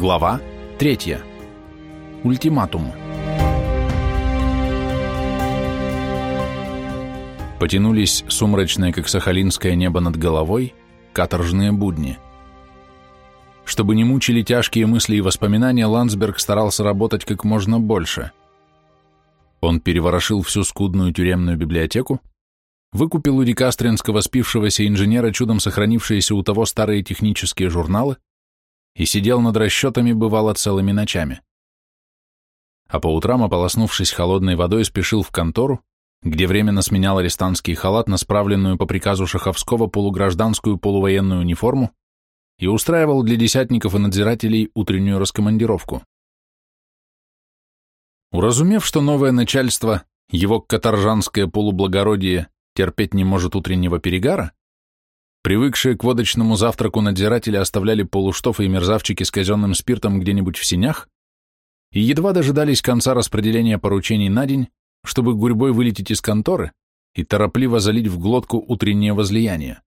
Глава 3. Ультиматум. Потянулись сумрачное, как сахалинское небо над головой, каторжные будни. Чтобы не мучили тяжкие мысли и воспоминания, Ландсберг старался работать как можно больше. Он переворошил всю скудную тюремную библиотеку, выкупил у дикастринского спившегося инженера чудом сохранившиеся у того старые технические журналы и сидел над расчетами, бывало, целыми ночами. А по утрам, ополоснувшись холодной водой, спешил в контору, где временно сменял арестантский халат на справленную по приказу Шаховского полугражданскую полувоенную униформу и устраивал для десятников и надзирателей утреннюю раскомандировку. Уразумев, что новое начальство, его каторжанское полублагородие, терпеть не может утреннего перегара, привыкшие к водочному завтраку надзиратели оставляли полуштофы и мерзавчики с казенным спиртом где-нибудь в синях и едва дожидались конца распределения поручений на день, чтобы гурьбой вылететь из конторы и торопливо залить в глотку утреннее возлияние.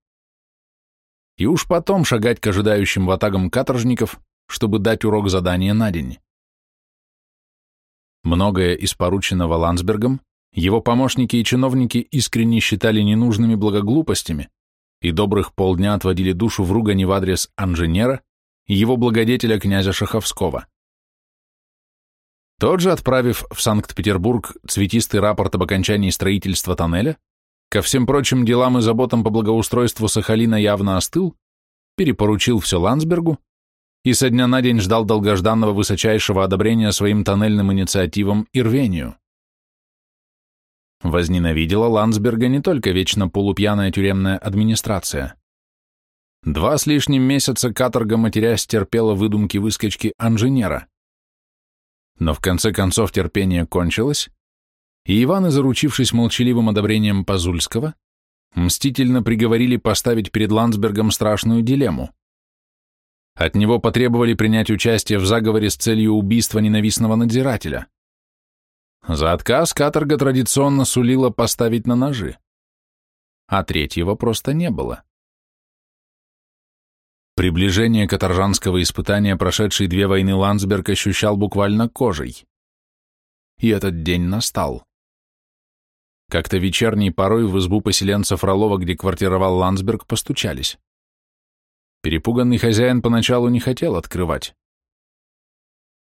И уж потом шагать к ожидающим ватагам каторжников, чтобы дать урок задания на день. Многое из порученного Ландсбергом его помощники и чиновники искренне считали ненужными благоглупостями и добрых полдня отводили душу в ругани в адрес инженера и его благодетеля князя Шаховского. Тот же, отправив в Санкт-Петербург цветистый рапорт об окончании строительства тоннеля, ко всем прочим делам и заботам по благоустройству Сахалина явно остыл, перепоручил все Ландсбергу и со дня на день ждал долгожданного высочайшего одобрения своим тоннельным инициативам и рвению. Возненавидела Ландсберга не только вечно полупьяная тюремная администрация. Два с лишним месяца каторга матерясь терпела выдумки выскочки инженера. Но в конце концов терпение кончилось, и Иваны, заручившись молчаливым одобрением Пазульского, мстительно приговорили поставить перед Ландсбергом страшную дилемму. От него потребовали принять участие в заговоре с целью убийства ненавистного надзирателя. За отказ каторга традиционно сулила поставить на ножи. А третьего просто не было. Приближение каторжанского испытания, прошедшей две войны Ландсберг, ощущал буквально кожей. И этот день настал. Как-то вечерней порой в избу поселенцев Фролова, где квартировал Ландсберг, постучались. Перепуганный хозяин поначалу не хотел открывать.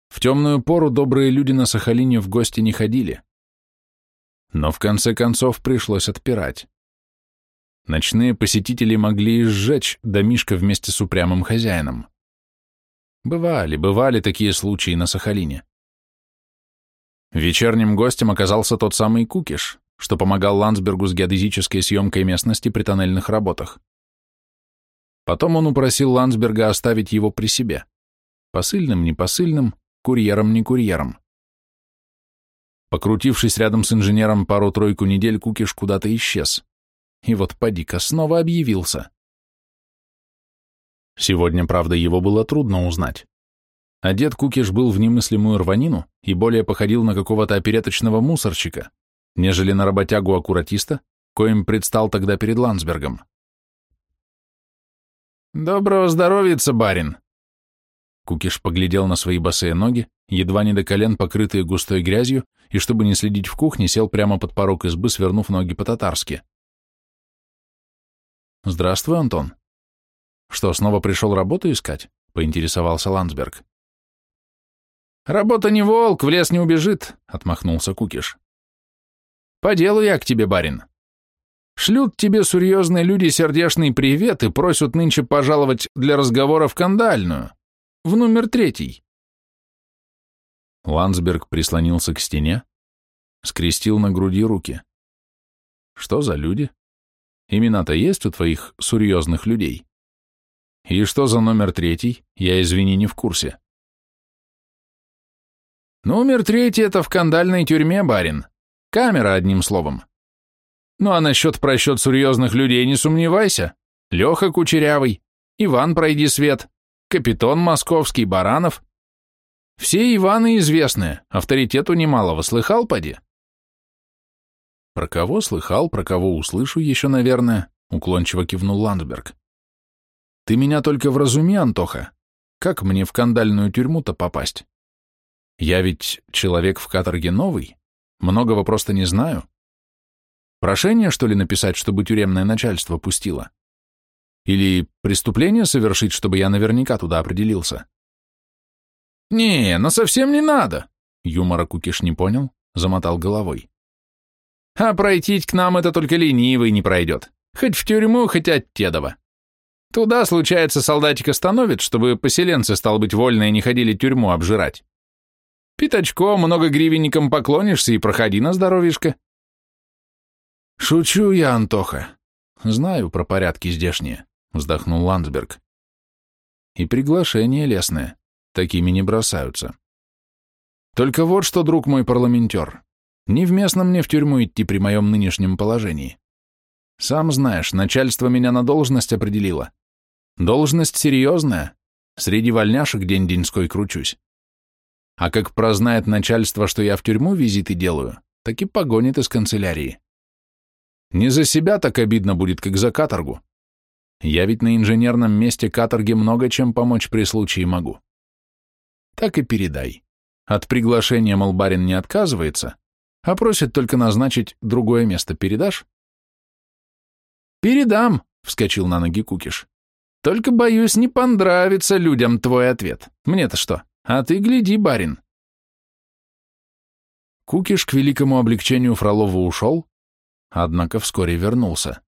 В темную пору добрые люди на Сахалине в гости не ходили. Но в конце концов пришлось отпирать. Ночные посетители могли и сжечь домишко вместе с упрямым хозяином. Бывали, бывали такие случаи на Сахалине. Вечерним гостем оказался тот самый Кукиш, что помогал Ландсбергу с геодезической съемкой местности при тоннельных работах. Потом он упросил Ландсберга оставить его при себе. Посыльным, не посыльным, курьером не курьером. Покрутившись рядом с инженером пару-тройку недель, Кукиш куда-то исчез. И вот поди-ка снова объявился. Сегодня, правда, его было трудно узнать. Одет Кукиш был в немыслимую рванину и более походил на какого-то опереточного мусорщика, нежели на работягу-аккуратиста, коим предстал тогда перед Ландсбергом. «Доброго здоровья, барин!» Кукиш поглядел на свои босые ноги, едва не до колен покрытые густой грязью, и, чтобы не следить в кухне, сел прямо под порог избы, свернув ноги по-татарски. «Здравствуй, Антон. Что, снова пришел работу искать?» — поинтересовался Ландсберг. «Работа не волк, в лес не убежит», — отмахнулся Кукиш. «По делу я к тебе, барин. Шлют тебе серьезные люди сердечный привет и просят нынче пожаловать для разговора в кандальную в номер третий. Ландсберг прислонился к стене, скрестил на груди руки. Что за люди? Имена-то есть у твоих серьезных людей? И что за номер третий? Я, извини, не в курсе. Номер третий — это в кандальной тюрьме, барин. Камера, одним словом. Ну а насчет просчет серьезных людей не сомневайся. Леха Кучерявый, Иван Пройди Свет, Капитон Московский, Баранов. Все Иваны известные, авторитету немалого, слыхал, поди? Про кого слыхал, про кого услышу еще, наверное, уклончиво кивнул Ландберг. Ты меня только вразуми, Антоха. как мне в кандальную тюрьму-то попасть? Я ведь человек в каторге новый, многого просто не знаю. Прошение, что ли, написать, чтобы тюремное начальство пустило? Или преступление совершить, чтобы я наверняка туда определился? Не, но совсем не надо. Юмора Кукиш не понял, замотал головой. А пройти к нам это только ленивый не пройдет. Хоть в тюрьму, хоть от Тедова. Туда, случается, солдатик остановит, чтобы поселенцы, стал быть, вольные не ходили тюрьму обжирать. Пятачком, много гривенником поклонишься и проходи на здоровишко. Шучу я, Антоха. Знаю про порядки здешние, вздохнул Ландсберг. И приглашение лесное. Такими не бросаются. Только вот что, друг мой парламентер, невместно мне в тюрьму идти при моем нынешнем положении. Сам знаешь, начальство меня на должность определило. Должность серьезная, среди вольняшек день-деньской кручусь. А как прознает начальство, что я в тюрьму визиты делаю, так и погонит из канцелярии. Не за себя так обидно будет, как за каторгу. Я ведь на инженерном месте каторги много чем помочь при случае могу. Так и передай. От приглашения, мол, барин не отказывается, а просит только назначить другое место. Передашь? Передам, вскочил на ноги Кукиш. Только, боюсь, не понравится людям твой ответ. Мне-то что? А ты гляди, барин. Кукиш к великому облегчению Фролова ушел, однако вскоре вернулся.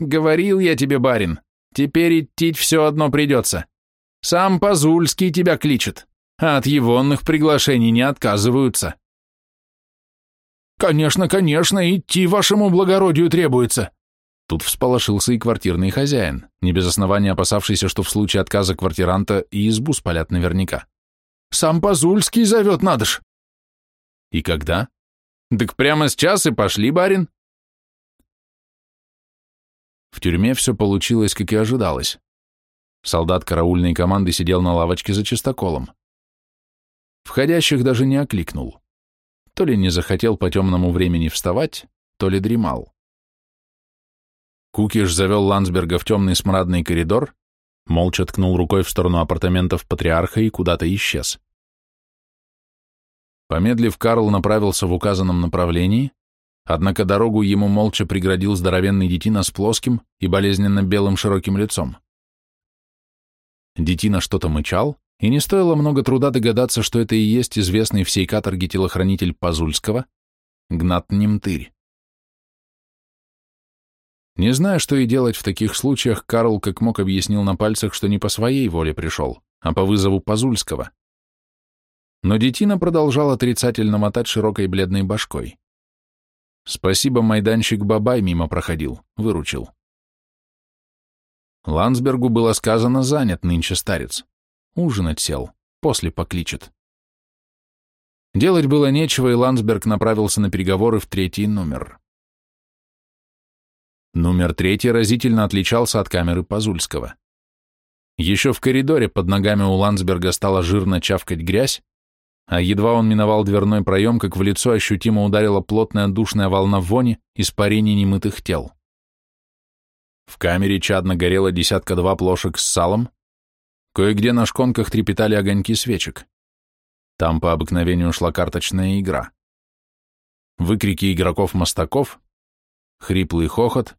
«Говорил я тебе, барин, теперь идти все одно придется. Сам Пазульский тебя кличет, а от егонных приглашений не отказываются». «Конечно, конечно, идти вашему благородию требуется», Тут всполошился и квартирный хозяин, не без основания опасавшийся, что в случае отказа квартиранта и избу спалят наверняка. «Сам Пазульский зовет, надо ж!» «И когда?» «Так прямо сейчас и пошли, барин!» В тюрьме все получилось, как и ожидалось. Солдат караульной команды сидел на лавочке за чистоколом. Входящих даже не окликнул. То ли не захотел по темному времени вставать, то ли дремал. Кукиш завел Ландсберга в темный смрадный коридор, молча ткнул рукой в сторону апартаментов патриарха и куда-то исчез. Помедлив, Карл направился в указанном направлении, однако дорогу ему молча преградил здоровенный детина с плоским и болезненно белым широким лицом. Детина что-то мычал, и не стоило много труда догадаться, что это и есть известный всей каторге телохранитель Пазульского, Гнат Немтырь. Не зная, что и делать в таких случаях, Карл как мог объяснил на пальцах, что не по своей воле пришел, а по вызову Пазульского. Но детина продолжал отрицательно мотать широкой бледной башкой. Спасибо, майданщик Бабай мимо проходил, выручил. Ландсбергу было сказано занят нынче старец. Ужинать сел, после покличет. Делать было нечего, и Ландсберг направился на переговоры в третий номер. Номер третий разительно отличался от камеры Пазульского. Еще в коридоре под ногами у Ландсберга стала жирно чавкать грязь, а едва он миновал дверной проем, как в лицо ощутимо ударила плотная душная волна вони испарений немытых тел. В камере чадно горело десятка-два плошек с салом, кое-где на шконках трепетали огоньки свечек. Там по обыкновению шла карточная игра. Выкрики игроков-мостаков, хриплый хохот,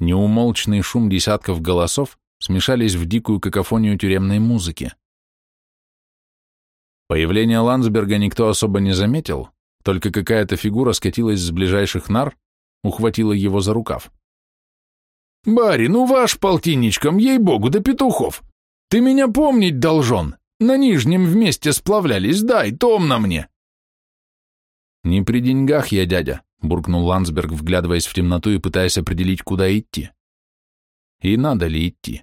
неумолчный шум десятков голосов смешались в дикую какофонию тюремной музыки. Появление Ландсберга никто особо не заметил, только какая-то фигура скатилась с ближайших нар, ухватила его за рукав. «Барин, ну ваш полтинничком, ей-богу, до петухов! Ты меня помнить должен! На Нижнем вместе сплавлялись, дай, томно мне!» «Не при деньгах я, дядя», — буркнул Ландсберг, вглядываясь в темноту и пытаясь определить, куда идти. И надо ли идти?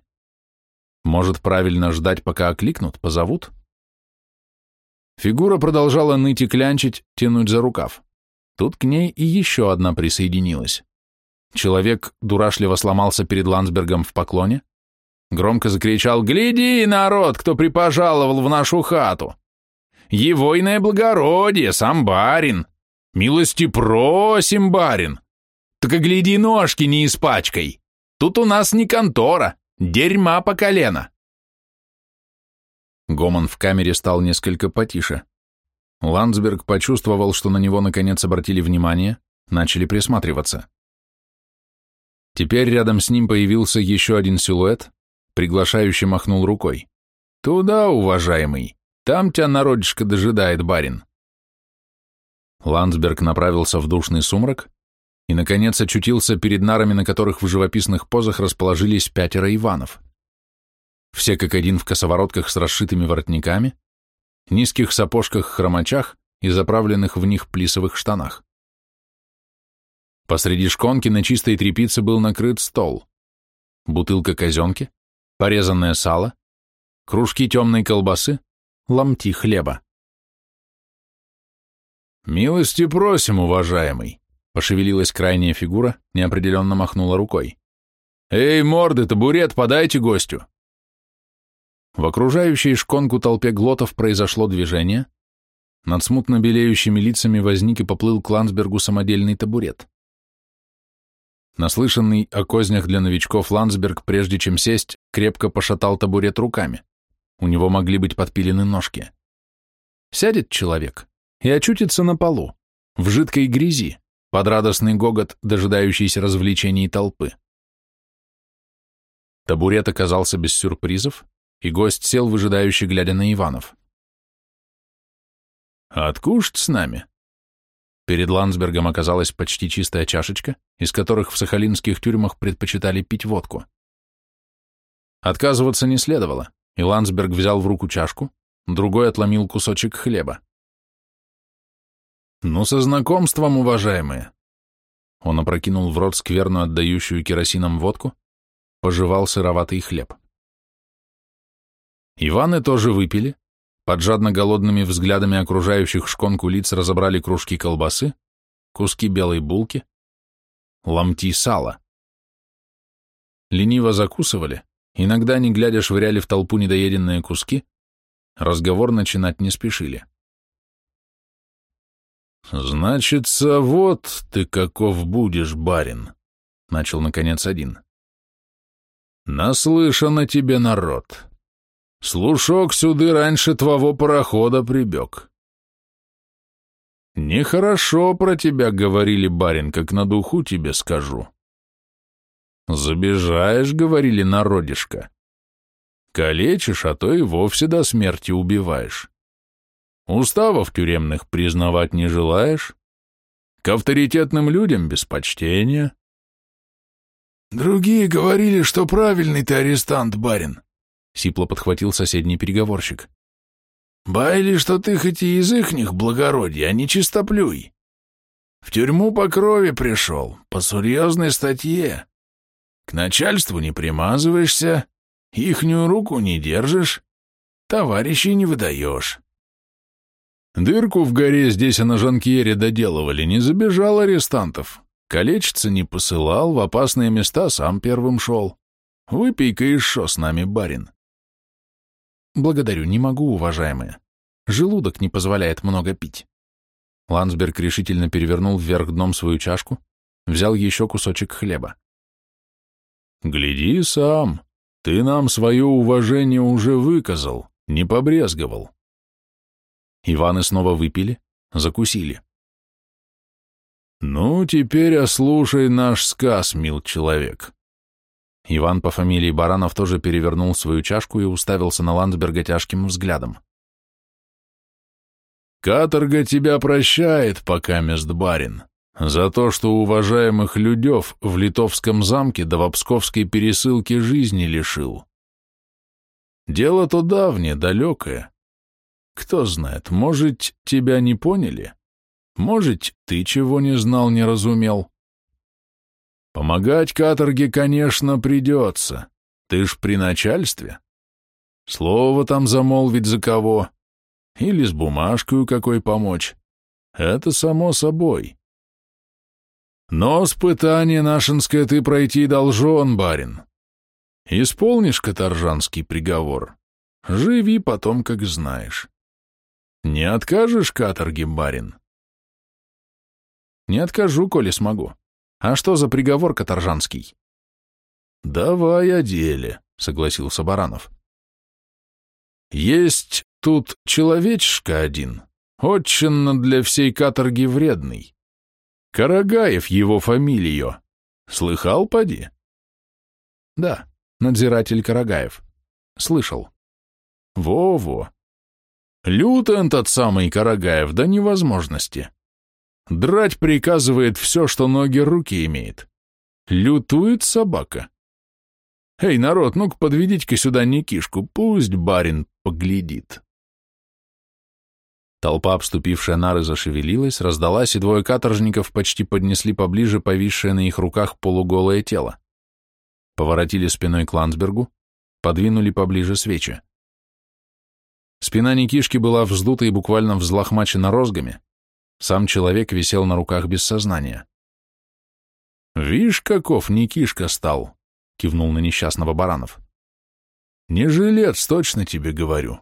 Может, правильно ждать, пока окликнут, позовут? Фигура продолжала ныть и клянчить, тянуть за рукав. Тут к ней и еще одна присоединилась. Человек дурашливо сломался перед Ландсбергом в поклоне, громко закричал «Гляди, народ, кто припожаловал в нашу хату! Егойное благородие, сам барин! «Милости просим, барин! Так и гляди, ножки не испачкай! Тут у нас не контора, дерьма по колено!» Гомон в камере стал несколько потише. Ландсберг почувствовал, что на него наконец обратили внимание, начали присматриваться. Теперь рядом с ним появился еще один силуэт, приглашающий махнул рукой. «Туда, уважаемый, там тебя народишко дожидает барин». Ландсберг направился в душный сумрак и, наконец, очутился перед нарами, на которых в живописных позах расположились пятеро Иванов. Все как один в косоворотках с расшитыми воротниками, низких сапожках-хромачах и заправленных в них плисовых штанах. Посреди шконки на чистой тряпице был накрыт стол. Бутылка казенки, порезанное сало, кружки темной колбасы, ломти хлеба. «Милости просим, уважаемый!» — пошевелилась крайняя фигура, неопределенно махнула рукой. «Эй, морды, табурет, подайте гостю!» В окружающей шконку толпе глотов произошло движение. Над смутно белеющими лицами возник и поплыл к Ландсбергу самодельный табурет. Наслышанный о кознях для новичков Ландсберг, прежде чем сесть, крепко пошатал табурет руками. У него могли быть подпилены ножки. Сядет человек и очутится на полу, в жидкой грязи, под радостный гогот, дожидающийся развлечений толпы. Табурет оказался без сюрпризов, и гость сел, выжидающий, глядя на Иванов. «Откушать с нами?» Перед Ландсбергом оказалась почти чистая чашечка, из которых в сахалинских тюрьмах предпочитали пить водку. Отказываться не следовало, и Ландсберг взял в руку чашку, другой отломил кусочек хлеба. «Ну, со знакомством, уважаемые!» Он опрокинул в рот скверную, отдающую керосином водку, пожевал сыроватый хлеб. Иваны тоже выпили, под жадно голодными взглядами окружающих шконку лиц разобрали кружки колбасы, куски белой булки, ломти сала. Лениво закусывали, иногда, не глядя, швыряли в толпу недоеденные куски, разговор начинать не спешили. «Значится, вот ты каков будешь, барин», — начал, наконец, один. «Наслышан о тебе народ. Слушок сюды раньше твоего парохода прибег. Нехорошо про тебя говорили, барин, как на духу тебе скажу. Забежаешь, говорили, народишко. Калечишь, а то и вовсе до смерти убиваешь. Уставов тюремных признавать не желаешь? К авторитетным людям без почтения? Другие говорили, что правильный ты арестант, барин. Сипло подхватил соседний переговорщик. «Байли, что ты хоть и из ихних благородий, а не чистоплюй. В тюрьму по крови пришел, по серьезной статье. К начальству не примазываешься, ихнюю руку не держишь, товарищей не выдаешь». Дырку в горе здесь а на Жанкьере доделывали, не забежал арестантов. Калечиться не посылал, в опасные места сам первым шел. Выпей-ка еще с нами, барин. Благодарю, не могу, уважаемые. Желудок не позволяет много пить. Ландсберг решительно перевернул вверх дном свою чашку, взял еще кусочек хлеба. «Гляди сам, ты нам свое уважение уже выказал, не побрезговал». Иваны снова выпили, закусили. «Ну, теперь ослушай наш сказ, мил человек. Иван по фамилии Баранов тоже перевернул свою чашку и уставился на Ландсберга тяжким взглядом. «Каторга тебя прощает, пока мест барин, за то, что уважаемых людев в Литовском замке да в Псковской пересылке жизни лишил. Дело то давнее, далекое. Кто знает, может, тебя не поняли? Может, ты чего не знал, не разумел?» Помогать каторге, конечно, придется. Ты ж при начальстве. Слово там замолвить за кого. Или с бумажкой какой помочь. Это само собой. Но испытание нашинское ты пройти должен, барин. Исполнишь каторжанский приговор. Живи потом, как знаешь. Не откажешь каторге, барин? Не откажу, коли смогу. А что за приговор каторжанский? Давай о деле, согласился Баранов. Есть тут человечишка один, очень для всей каторги вредный. Карагаев его фамилию. Слыхал, поди? Да, надзиратель Карагаев. Слышал. Во-во. Лютен тот самый Карагаев до невозможности. Драть приказывает все, что ноги руки имеет. Лютует собака. Эй, народ, ну-ка подведите-ка сюда Никишку, пусть барин поглядит. Толпа, обступившая нары, зашевелилась, раздалась, и двое каторжников почти поднесли поближе повисшее на их руках полуголое тело. Поворотили спиной к Ландсбергу, подвинули поближе свечи. Спина Никишки была вздута и буквально взлохмачена розгами. Сам человек висел на руках без сознания. «Вишь, каков Никишка стал!» — кивнул на несчастного Баранов. «Не жилец, точно тебе говорю.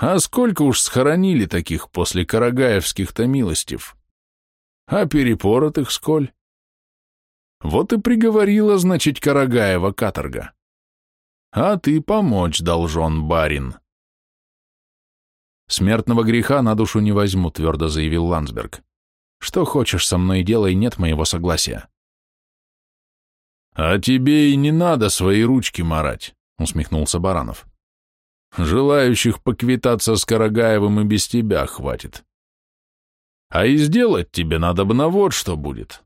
А сколько уж схоронили таких после карагаевских-то милостив? А перепоротых сколь? Вот и приговорила, значит, Карагаева каторга. А ты помочь должен, барин». «Смертного греха на душу не возьму», — твердо заявил Ландсберг. «Что хочешь со мной делай, нет моего согласия». «А тебе и не надо свои ручки марать», — усмехнулся Баранов. «Желающих поквитаться с Карагаевым и без тебя хватит. А и сделать тебе надо бы на вот что будет».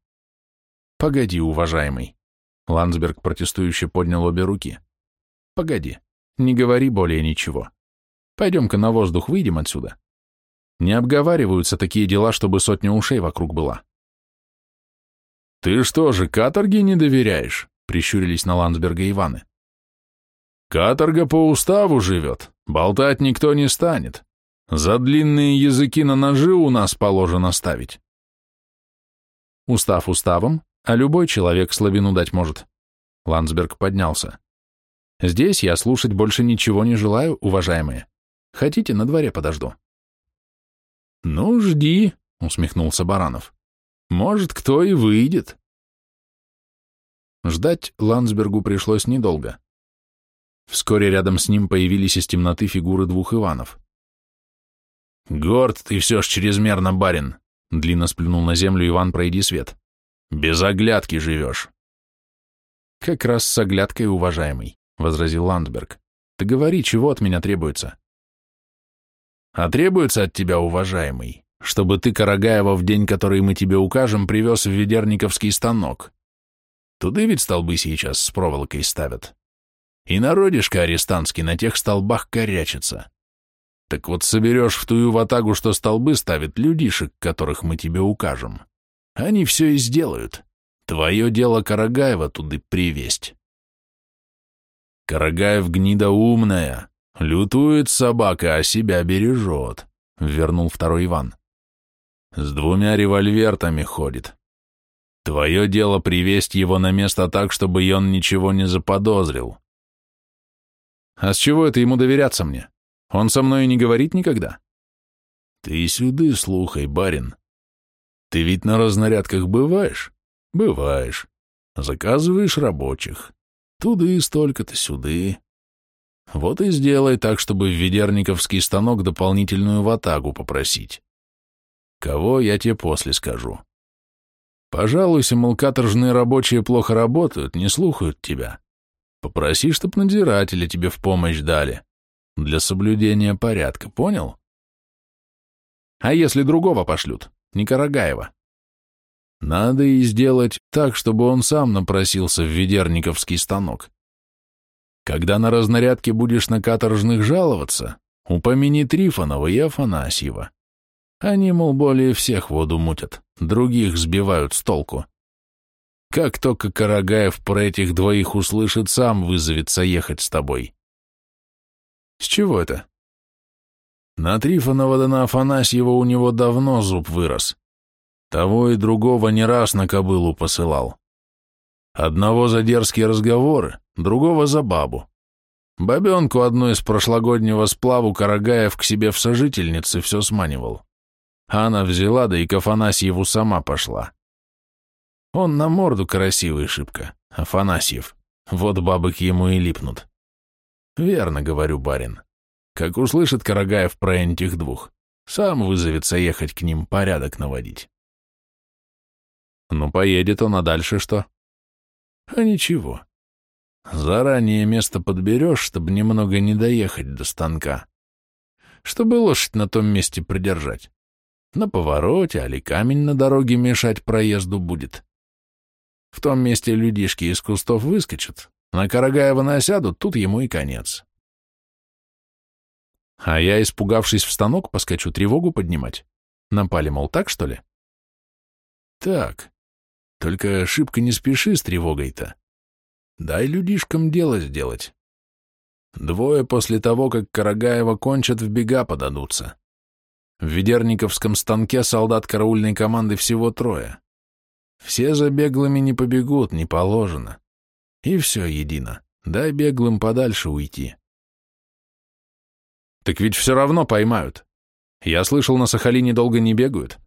«Погоди, уважаемый», — Ландсберг протестующе поднял обе руки. «Погоди, не говори более ничего. Пойдем-ка на воздух выйдем отсюда. Не обговариваются такие дела, чтобы сотня ушей вокруг была. «Ты что же, каторге не доверяешь?» — прищурились на Ландсберга Иваны. «Каторга по уставу живет, болтать никто не станет. За длинные языки на ножи у нас положено ставить». «Устав уставом, а любой человек слабину дать может». Ландсберг поднялся. «Здесь я слушать больше ничего не желаю, уважаемые. Хотите, на дворе подожду?» «Ну, жди», — усмехнулся Баранов. «Может, кто и выйдет». Ждать Ландсбергу пришлось недолго. Вскоре рядом с ним появились из темноты фигуры двух Иванов. «Горд ты все ж чрезмерно, барин», — длинно сплюнул на землю Иван, пройди свет. «Без оглядки живешь». «Как раз с оглядкой, уважаемый», — возразил Ландберг. «Ты говори, чего от меня требуется?» А требуется от тебя, уважаемый, чтобы ты Карагаева в день, который мы тебе укажем, привез в ведерниковский станок. Туды ведь столбы сейчас с проволокой ставят. И народишко арестантский на тех столбах корячится. Так вот соберешь в тую ватагу, что столбы ставят людишек, которых мы тебе укажем. Они все и сделают. Твое дело Карагаева туды привесть. Карагаев гнида умная, «Лютует собака, а себя бережет», — вернул второй Иван. «С двумя револьвертами ходит. Твое дело привесть его на место так, чтобы он ничего не заподозрил». «А с чего это ему доверяться мне? Он со мной не говорит никогда?» «Ты сюды слухай, барин. Ты ведь на разнарядках бываешь?» «Бываешь. Заказываешь рабочих. Туды столько-то, сюды. Вот и сделай так, чтобы в ведерниковский станок дополнительную ватагу попросить. Кого, я тебе после скажу. Пожалуйся, мол, каторжные рабочие плохо работают, не слухают тебя. Попроси, чтоб надзирателя тебе в помощь дали. Для соблюдения порядка, понял? А если другого пошлют, не Карагаева? Надо и сделать так, чтобы он сам напросился в ведерниковский станок. Когда на разнарядке будешь на каторжных жаловаться, упомяни Трифонова и Афанасьева. Они, мол, более всех воду мутят, других сбивают с толку. Как только Карагаев про этих двоих услышит, сам вызовется ехать с тобой. С чего это? На Трифонова да на Афанасьева у него давно зуб вырос. Того и другого не раз на кобылу посылал. Одного за дерзкие разговоры, другого за бабу. Бабенку одну из прошлогоднего сплаву Карагаев к себе в сожительнице все сманивал. А она взяла, да и к Афанасьеву сама пошла. Он на морду красивый шибко, Афанасьев. Вот бабы к ему и липнут. Верно, говорю, барин. Как услышит Карагаев про этих двух, сам вызовется ехать к ним порядок наводить. Ну, поедет он, а дальше что? А ничего. Заранее место подберешь, чтобы немного не доехать до станка. Чтобы лошадь на том месте придержать. На повороте, али камень на дороге мешать проезду будет. В том месте людишки из кустов выскочат, на Карагаева насядут, тут ему и конец. А я, испугавшись в станок, поскочу тревогу поднимать. Напали, мол, так, что ли? Так. Только ошибка не спеши с тревогой-то. Дай людишкам дело сделать. Двое после того, как Карагаева кончат, в бега подадутся. В Ведерниковском станке солдат караульной команды всего трое. Все за беглыми не побегут, не положено. И все едино. Дай беглым подальше уйти. Так ведь все равно поймают. Я слышал, на Сахалине долго не бегают.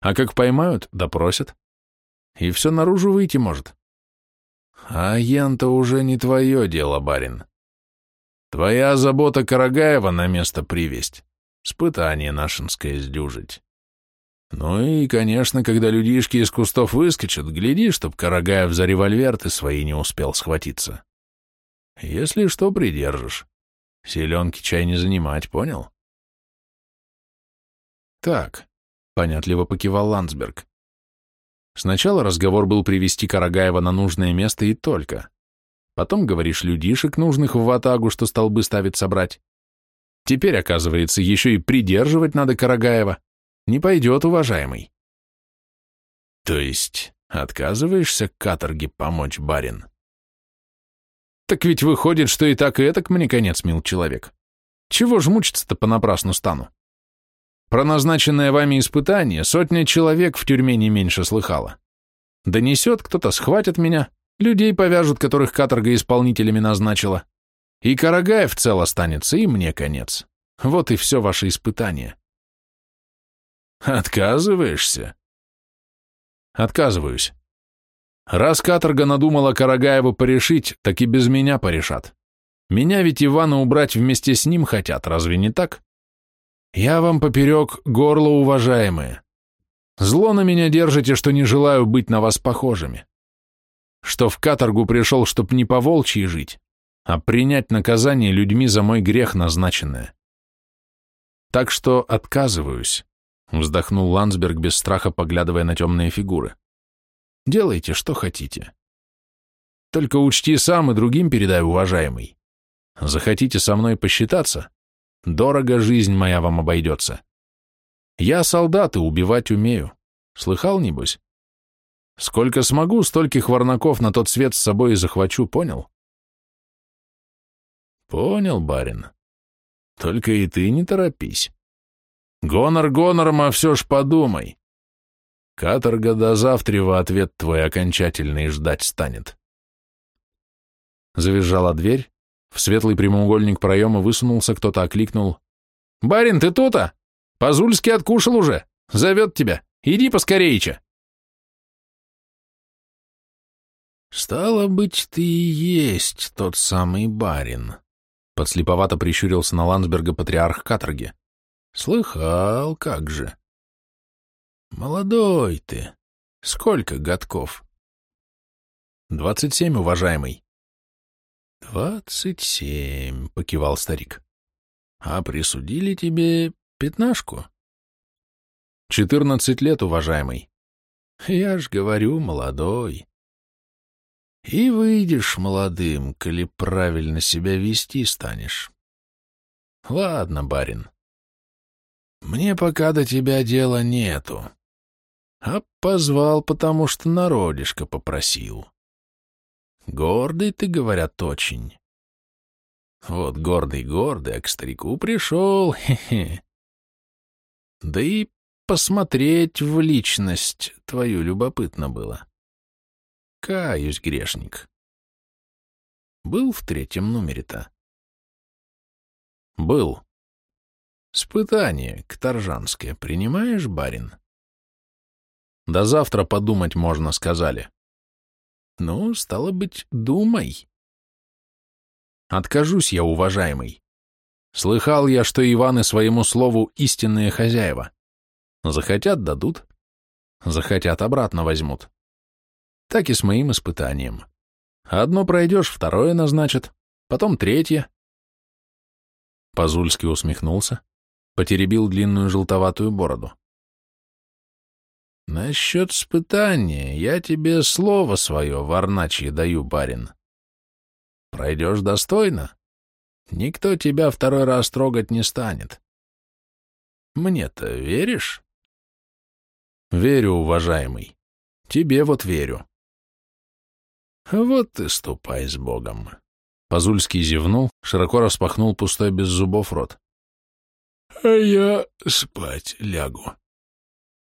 А как поймают, допросят. И все наружу выйти может. А ян-то уже не твое дело, барин. Твоя забота Карагаева на место привесть. Спытание нашинское сдюжить. Ну и, конечно, когда людишки из кустов выскочат, гляди, чтоб Карагаев за револьвер ты свои не успел схватиться. Если что, придержишь. Селенки чай не занимать, понял? Так, понятливо покивал Ландсберг. Сначала разговор был привести Карагаева на нужное место и только. Потом говоришь людишек, нужных в ватагу, что столбы ставит собрать. Теперь, оказывается, еще и придерживать надо Карагаева. Не пойдет, уважаемый. То есть отказываешься каторге помочь, барин? Так ведь выходит, что и так, и этак мне конец, мил человек. Чего ж мучиться-то понапрасну стану? Про назначенное вами испытание сотня человек в тюрьме не меньше слыхала. Донесет, кто-то схватит меня, людей повяжут, которых каторга исполнителями назначила. И Карагаев цел останется, и мне конец. Вот и все ваше испытание. Отказываешься? Отказываюсь. Раз каторга надумала Карагаева порешить, так и без меня порешат. Меня ведь Ивана убрать вместе с ним хотят, разве не так? Я вам поперек горло, уважаемые. Зло на меня держите, что не желаю быть на вас похожими. Что в каторгу пришел, чтоб не по волчьи жить, а принять наказание людьми за мой грех назначенное. Так что отказываюсь, вздохнул Ландсберг без страха, поглядывая на темные фигуры. Делайте, что хотите. Только учти сам и другим передай, уважаемый. Захотите со мной посчитаться, Дорого жизнь моя вам обойдется. Я солдат и убивать умею. Слыхал, небось? Сколько смогу, стольких варнаков на тот свет с собой и захвачу, понял? Понял, барин. Только и ты не торопись. Гонор гонором, а все ж подумай. Каторга до завтра ответ твой окончательный ждать станет. Завизжала дверь, в светлый прямоугольник проема высунулся, кто-то окликнул. «Барин, ты тут-то? Пазульский откушал уже. Зовет тебя. Иди поскорейче». «Стало быть, ты и есть тот самый барин», — подслеповато прищурился на Ландсберга патриарх каторги. «Слыхал, как же». «Молодой ты. Сколько годков?» «Двадцать семь, уважаемый». «Двадцать семь», — покивал старик. «А присудили тебе пятнашку?» «Четырнадцать лет, уважаемый». «Я ж говорю, молодой». «И выйдешь молодым, коли правильно себя вести станешь». «Ладно, барин. Мне пока до тебя дела нету. А позвал, потому что народишко попросил». Гордый ты, говорят, очень. Вот гордый-гордый, а к старику пришел, хе-хе. Да и посмотреть в личность твою любопытно было. Каюсь, грешник. Был в третьем номере-то? Был. Спытание каторжанское принимаешь, барин? До завтра подумать можно, сказали. Ну, стало быть, думай. Откажусь я, уважаемый. Слыхал я, что Иваны своему слову истинные хозяева. Захотят — дадут, захотят — обратно возьмут. Так и с моим испытанием. Одно пройдешь, второе назначат, потом третье. Пазульский усмехнулся, потеребил длинную желтоватую бороду. Насчет испытания я тебе слово свое варначье даю, барин. Пройдешь достойно, никто тебя второй раз трогать не станет. Мне-то веришь? Верю, уважаемый. Тебе вот верю. Вот ты ступай с Богом. Пазульский зевнул, широко распахнул пустой без зубов рот. А я спать лягу.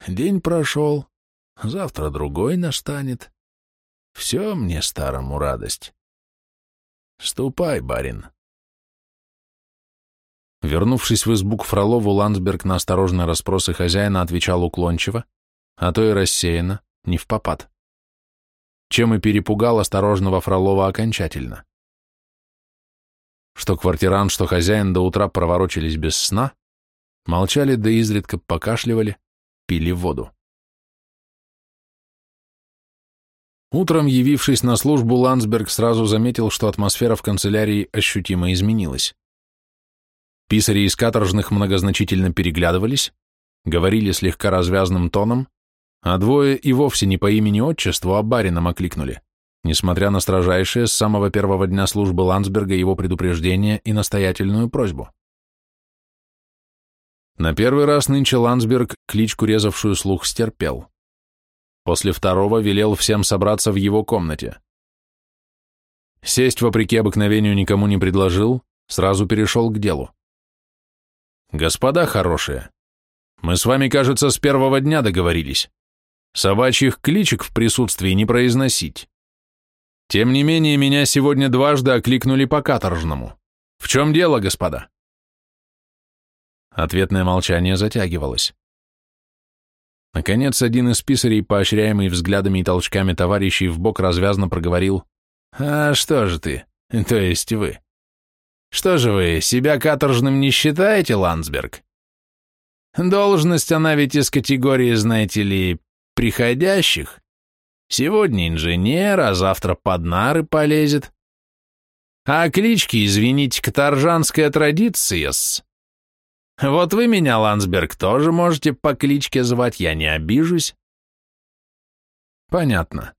День прошел, завтра другой настанет. Все мне старому радость. Ступай, барин. Вернувшись в избу к Фролову, Ландсберг на осторожные расспросы хозяина отвечал уклончиво, а то и рассеянно, не в попад. Чем и перепугал осторожного Фролова окончательно. Что квартиран, что хозяин до утра проворочились без сна, молчали да изредка покашливали, пили воду. Утром, явившись на службу, Ландсберг сразу заметил, что атмосфера в канцелярии ощутимо изменилась. Писари из каторжных многозначительно переглядывались, говорили слегка развязным тоном, а двое и вовсе не по имени-отчеству, а барином окликнули, несмотря на строжайшее с самого первого дня службы Ландсберга его предупреждение и настоятельную просьбу. На первый раз нынче Ландсберг кличку, резавшую слух, стерпел. После второго велел всем собраться в его комнате. Сесть, вопреки обыкновению, никому не предложил, сразу перешел к делу. «Господа хорошие, мы с вами, кажется, с первого дня договорились. Собачьих кличек в присутствии не произносить. Тем не менее, меня сегодня дважды окликнули по каторжному. В чем дело, господа?» Ответное молчание затягивалось. Наконец, один из писарей, поощряемый взглядами и толчками товарищей, в бок развязно проговорил. «А что же ты? То есть вы? Что же вы, себя каторжным не считаете, Ландсберг? Должность она ведь из категории, знаете ли, приходящих. Сегодня инженер, а завтра под нары полезет. А клички, извините, каторжанская традиция-с. Вот вы меня, Ландсберг, тоже можете по кличке звать, я не обижусь. Понятно.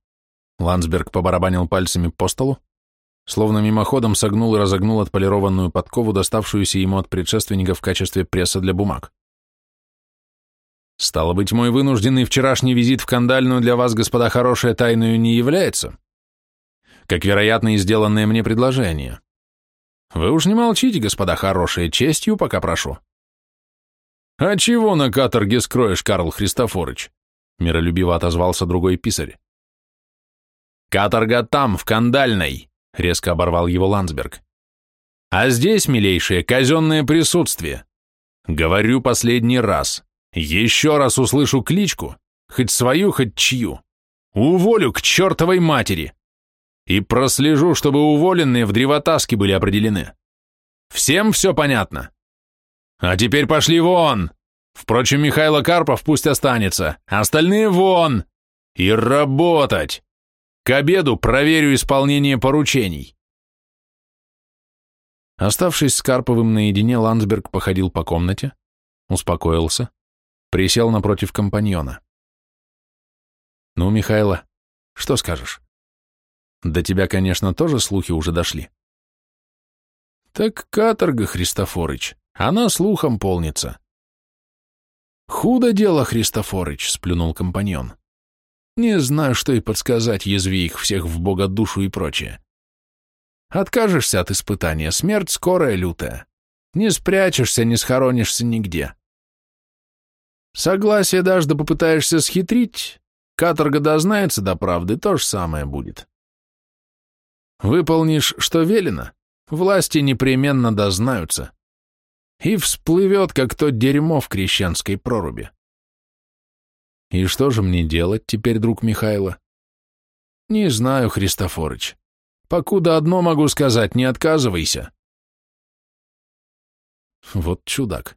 Ландсберг побарабанил пальцами по столу, словно мимоходом согнул и разогнул отполированную подкову, доставшуюся ему от предшественника в качестве пресса для бумаг. Стало быть, мой вынужденный вчерашний визит в кандальную для вас, господа хорошая, тайную не является? Как, вероятно, и сделанное мне предложение. Вы уж не молчите, господа хорошие, честью пока прошу. «А чего на каторге скроешь, Карл Христофорыч?» Миролюбиво отозвался другой писарь. «Каторга там, в Кандальной!» — резко оборвал его Ландсберг. «А здесь, милейшее, казенное присутствие. Говорю последний раз. Еще раз услышу кличку, хоть свою, хоть чью. Уволю к чертовой матери. И прослежу, чтобы уволенные в древотаске были определены. Всем все понятно?» А теперь пошли вон! Впрочем, Михайло Карпов пусть останется, остальные вон! И работать! К обеду проверю исполнение поручений. Оставшись с Карповым наедине, Ландсберг походил по комнате, успокоился, присел напротив компаньона. «Ну, Михайло, что скажешь? До тебя, конечно, тоже слухи уже дошли». «Так каторга, Христофорыч. Она слухом полнится. Худо дело, Христофорыч, сплюнул компаньон. Не знаю, что и подсказать, язви их всех в бога душу и прочее. Откажешься от испытания, смерть скорая, лютая. Не спрячешься, не схоронишься нигде. Согласие дашь, да попытаешься схитрить, каторга дознается до правды, то же самое будет. Выполнишь, что велено, власти непременно дознаются и всплывет, как то дерьмо в крещенской проруби. И что же мне делать теперь, друг Михайло? Не знаю, Христофорыч. Покуда одно могу сказать, не отказывайся. Вот чудак.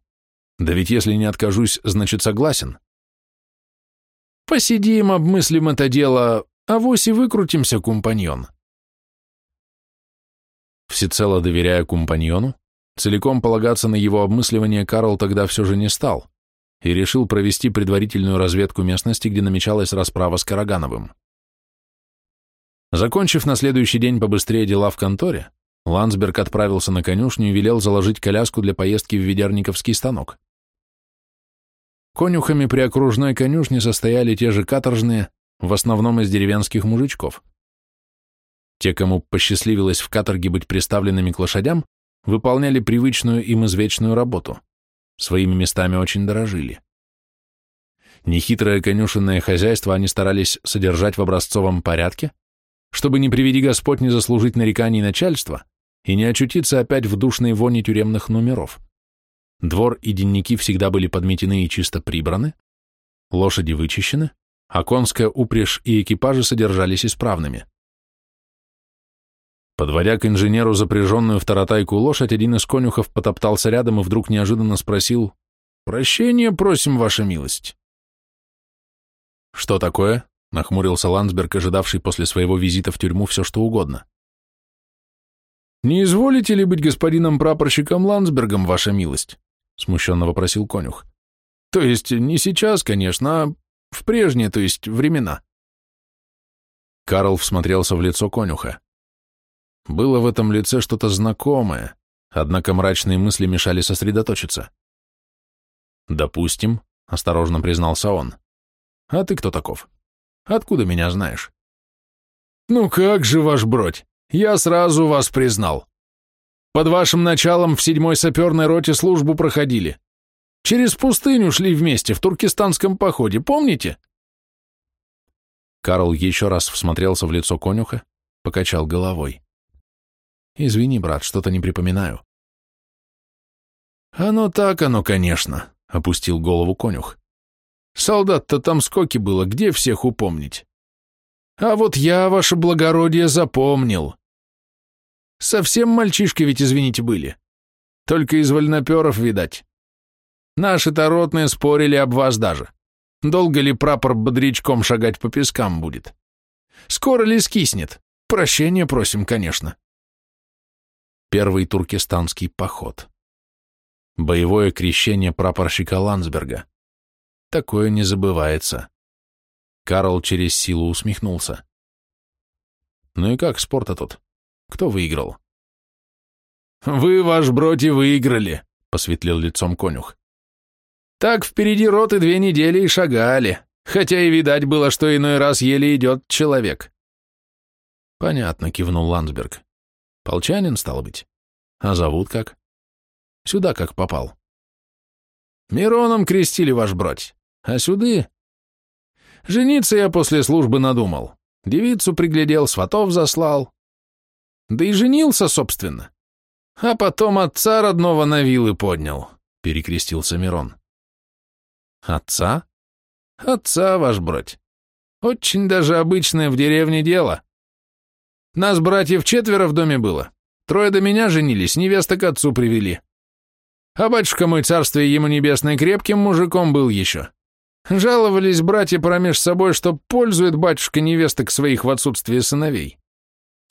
Да ведь если не откажусь, значит согласен. Посидим, обмыслим это дело, а вось и выкрутимся, компаньон. Всецело доверяя компаньону, целиком полагаться на его обмысливание Карл тогда все же не стал и решил провести предварительную разведку местности, где намечалась расправа с Карагановым. Закончив на следующий день побыстрее дела в конторе, Ландсберг отправился на конюшню и велел заложить коляску для поездки в Ведерниковский станок. Конюхами при окружной конюшне состояли те же каторжные, в основном из деревенских мужичков. Те, кому посчастливилось в каторге быть приставленными к лошадям, выполняли привычную им извечную работу. Своими местами очень дорожили. Нехитрое конюшенное хозяйство они старались содержать в образцовом порядке, чтобы не приведи Господь не заслужить нареканий начальства и не очутиться опять в душной воне тюремных номеров. Двор и денники всегда были подметены и чисто прибраны, лошади вычищены, а конская упряжь и экипажи содержались исправными. Подводя к инженеру запряженную в таратайку лошадь, один из конюхов потоптался рядом и вдруг неожиданно спросил «Прощения просим, ваша милость». «Что такое?» — нахмурился Ландсберг, ожидавший после своего визита в тюрьму все что угодно. «Не изволите ли быть господином прапорщиком Ландсбергом, ваша милость?» — смущенно вопросил конюх. «То есть не сейчас, конечно, а в прежние, то есть времена». Карл всмотрелся в лицо конюха. Было в этом лице что-то знакомое, однако мрачные мысли мешали сосредоточиться. «Допустим», — осторожно признался он. «А ты кто таков? Откуда меня знаешь?» «Ну как же, ваш бродь, я сразу вас признал. Под вашим началом в седьмой саперной роте службу проходили. Через пустыню шли вместе в туркестанском походе, помните?» Карл еще раз всмотрелся в лицо конюха, покачал головой. Извини, брат, что-то не припоминаю. Оно так, оно, конечно, опустил голову конюх. Солдат-то там сколько было, где всех упомнить? А вот я, ваше благородие, запомнил. Совсем мальчишки ведь, извините, были. Только из вольноперов, видать. Наши-то ротные спорили об вас даже. Долго ли прапор бодрячком шагать по пескам будет? Скоро ли скиснет? Прощения просим, конечно. Первый туркестанский поход. Боевое крещение прапорщика Ландсберга. Такое не забывается. Карл через силу усмехнулся. Ну и как спорта тут? Кто выиграл? Вы, ваш броти, выиграли, посветлел лицом конюх. Так впереди роты две недели и шагали, хотя и видать было, что иной раз еле идет человек. Понятно, кивнул Ландсберг. Полчанин, стало быть? А зовут как? Сюда как попал? Мироном крестили ваш брать. А сюды? Жениться я после службы надумал. Девицу приглядел, сватов заслал. Да и женился, собственно. А потом отца родного на вилы поднял, перекрестился Мирон. Отца? Отца, ваш брать. Очень даже обычное в деревне дело. Нас, братьев, четверо в доме было. Трое до меня женились, невеста к отцу привели. А батюшка мой, царствие ему небесное, крепким мужиком был еще. Жаловались братья промеж собой, что пользует батюшка невесток своих в отсутствие сыновей.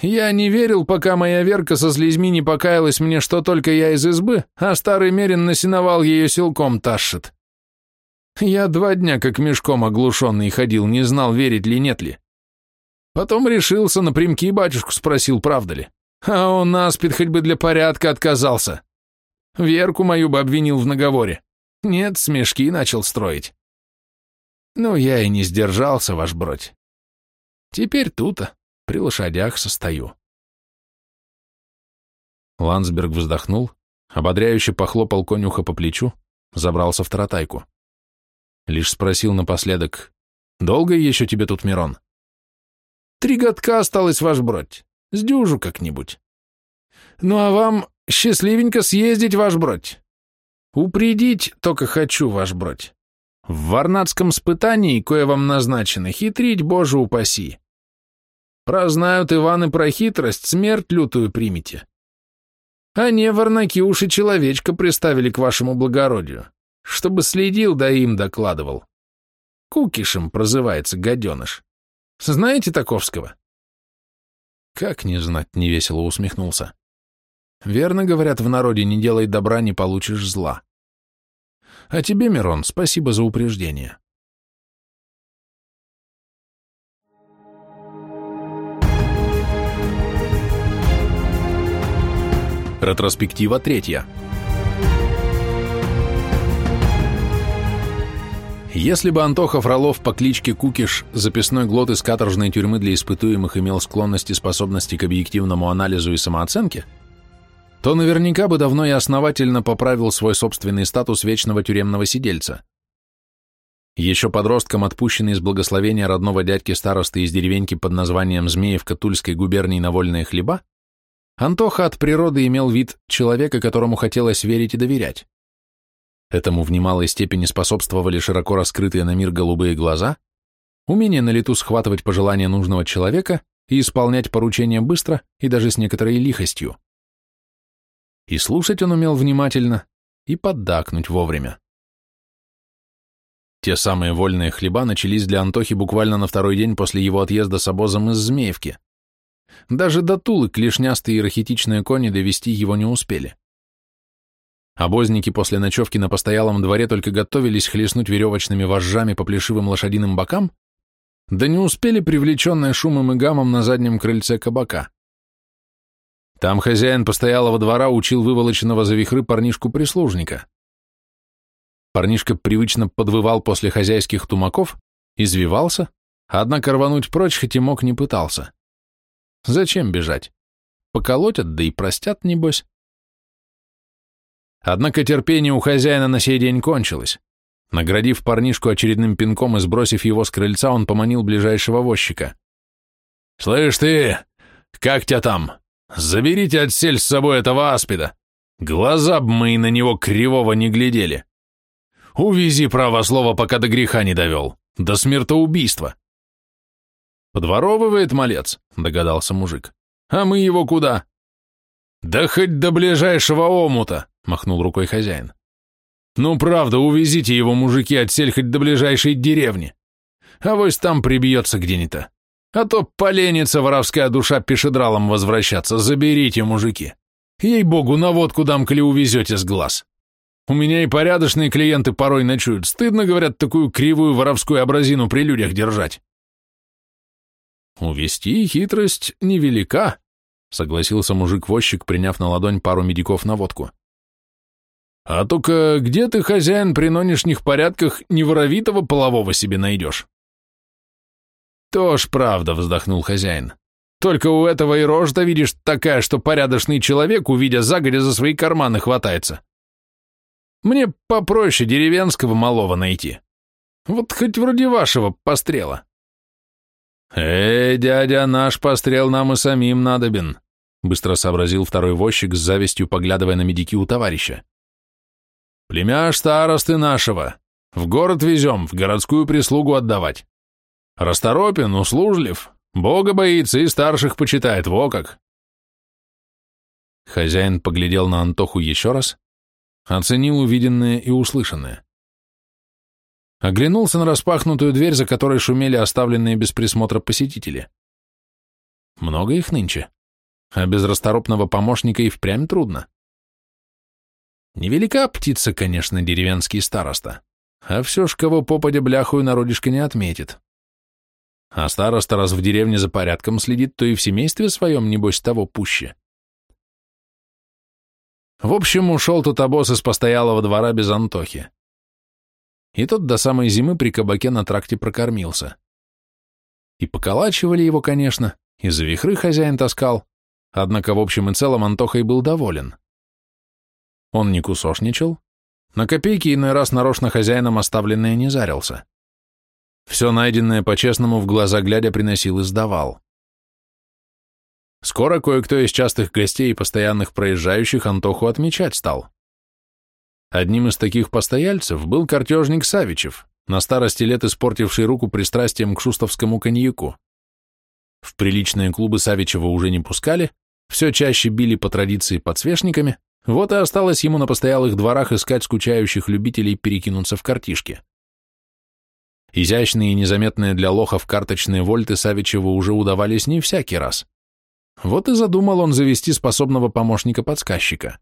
Я не верил, пока моя Верка со слезьми не покаялась мне, что только я из избы, а старый Мерин насиновал ее силком тащит. Я два дня как мешком оглушенный ходил, не знал, верить ли, нет ли. Потом решился, напрямки батюшку спросил, правда ли. А он наспит хоть бы для порядка отказался. Верку мою бы обвинил в наговоре. Нет, смешки начал строить. Ну, я и не сдержался, ваш бродь. Теперь тут при лошадях состою. Ландсберг вздохнул, ободряюще похлопал конюха по плечу, забрался в таратайку. Лишь спросил напоследок, «Долго еще тебе тут, Мирон?» Три годка осталось, ваш брать. Сдюжу как-нибудь. Ну а вам счастливенько съездить, ваш брать. Упредить только хочу, ваш брать. В варнадском спытании, кое вам назначено, хитрить, боже упаси. Прознают Иваны про хитрость, смерть лютую примите. А не варнаки уши человечка приставили к вашему благородию, чтобы следил да им докладывал. Кукишем прозывается гаденыш. Знаете Таковского? Как не знать, невесело усмехнулся. Верно говорят в народе, не делай добра, не получишь зла. А тебе, Мирон, спасибо за упреждение. Ретроспектива третья. Если бы Антоха Фролов по кличке Кукиш, записной глот из каторжной тюрьмы для испытуемых, имел склонности и способности к объективному анализу и самооценке, то наверняка бы давно и основательно поправил свой собственный статус вечного тюремного сидельца. Еще подростком, отпущенный из благословения родного дядьки старосты из деревеньки под названием Змеевка Тульской губернии на вольные хлеба, Антоха от природы имел вид человека, которому хотелось верить и доверять. Этому в немалой степени способствовали широко раскрытые на мир голубые глаза, умение на лету схватывать пожелания нужного человека и исполнять поручения быстро и даже с некоторой лихостью. И слушать он умел внимательно, и поддакнуть вовремя. Те самые вольные хлеба начались для Антохи буквально на второй день после его отъезда с обозом из Змеевки. Даже до Тулы клешнястые и рахитичные кони довести его не успели. Обозники после ночевки на постоялом дворе только готовились хлестнуть веревочными вожжами по плешивым лошадиным бокам, да не успели привлеченные шумом и гамом на заднем крыльце кабака. Там хозяин постоялого двора учил выволоченного за вихры парнишку-прислужника. Парнишка привычно подвывал после хозяйских тумаков, извивался, однако рвануть прочь хоть и мог не пытался. Зачем бежать? Поколотят, да и простят, небось. Однако терпение у хозяина на сей день кончилось. Наградив парнишку очередным пинком и сбросив его с крыльца, он поманил ближайшего возчика. «Слышь ты, как тебя там? Заберите отсель с собой этого аспида. Глаза б мы и на него кривого не глядели. Увези право слово, пока до греха не довел, до смертоубийства». «Подворовывает малец», — догадался мужик. «А мы его куда?» «Да хоть до ближайшего омута», — махнул рукой хозяин. «Ну, правда, увезите его, мужики, отсель хоть до ближайшей деревни. А вось там прибьется где-нибудь. А то поленится воровская душа пешедралом возвращаться. Заберите, мужики. Ей-богу, на водку дам, коли увезете с глаз. У меня и порядочные клиенты порой ночуют. Стыдно, говорят, такую кривую воровскую образину при людях держать». «Увести хитрость невелика», — согласился мужик-возчик, приняв на ладонь пару медиков на водку. А только где ты, хозяин, при нынешних порядках неворовитого полового себе найдешь? Тоже правда, вздохнул хозяин. Только у этого и рожа, видишь, такая, что порядочный человек, увидя загодя, за свои карманы хватается. Мне попроще деревенского малого найти. Вот хоть вроде вашего пострела. Эй, дядя, наш пострел нам и самим надобен, быстро сообразил второй возчик с завистью, поглядывая на медики у товарища. Племяш старосты нашего. В город везем, в городскую прислугу отдавать. Расторопен, услужлив, Бога боится и старших почитает, во как. Хозяин поглядел на Антоху еще раз, оценил увиденное и услышанное. Оглянулся на распахнутую дверь, за которой шумели оставленные без присмотра посетители. Много их нынче, а без расторопного помощника и впрямь трудно. Невелика птица, конечно, деревенский староста, а все ж кого попадя бляхую народишко не отметит. А староста раз в деревне за порядком следит, то и в семействе своем, небось, того пуще. В общем, ушел тут обоз из постоялого двора без Антохи. И тот до самой зимы при кабаке на тракте прокормился. И поколачивали его, конечно, и за вихры хозяин таскал, однако в общем и целом Антохой был доволен. Он не кусошничал, на копейки иной раз нарочно хозяином оставленное не зарился. Все найденное по-честному в глаза глядя приносил и сдавал. Скоро кое-кто из частых гостей и постоянных проезжающих Антоху отмечать стал. Одним из таких постояльцев был картежник Савичев, на старости лет испортивший руку пристрастием к шустовскому коньяку. В приличные клубы Савичева уже не пускали, все чаще били по традиции подсвечниками, вот и осталось ему на постоялых дворах искать скучающих любителей перекинуться в картишки. Изящные и незаметные для лохов карточные вольты Савичеву уже удавались не всякий раз. Вот и задумал он завести способного помощника-подсказчика.